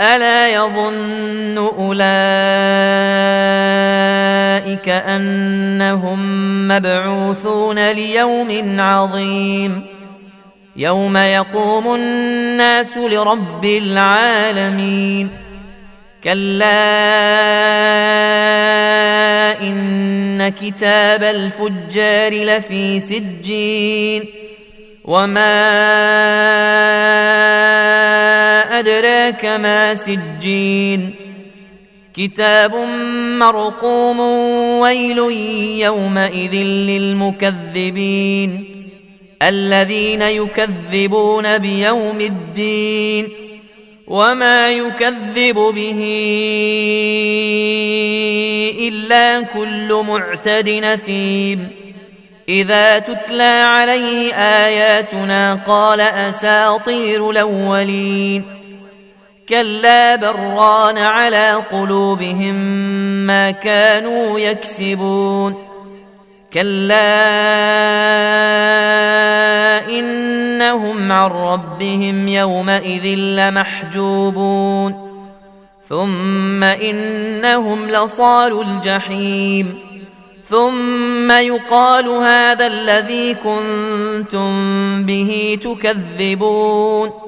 ألا يظن أولئك أنهم مبعوثون ليوم عظيم يوم يقوم الناس لرب العالمين كلا إن كتاب الفجار لفي سجين وما أدراك ما سجين. كتاب مرقوم ويل يومئذ للمكذبين. الذين يكذبون بيوم الدين وما يكذب به إلا كل معتد نثيم. إذا تتلى عليه آياتنا قال أساطير الأولين. كلا بران على قلوبهم ما كانوا يكسبون كلا إنهم عن ربهم يومئذ لمحجوبون ثم إنهم لصال الجحيم ثم يقال هذا الذي كنتم به تكذبون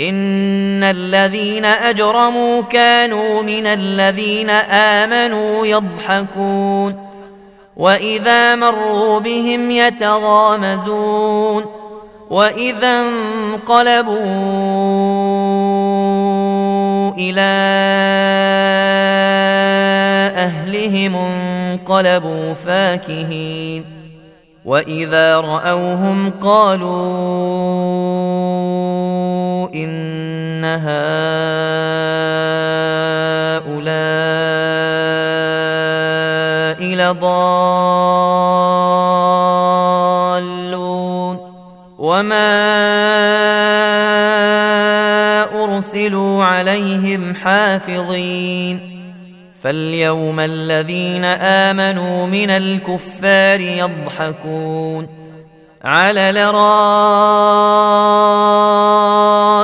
إن الذين أجرموا كانوا من الذين آمنوا يضحكون وإذا مروا بهم يتغامزون وإذا انقلبوا إلى أهلهم انقلبوا فاكهين وإذا رأوهم قالوا ان هؤلاء لضالون وما ارسلوا عليهم حافظين فاليوم الذين امنوا من الكفار يضحكون على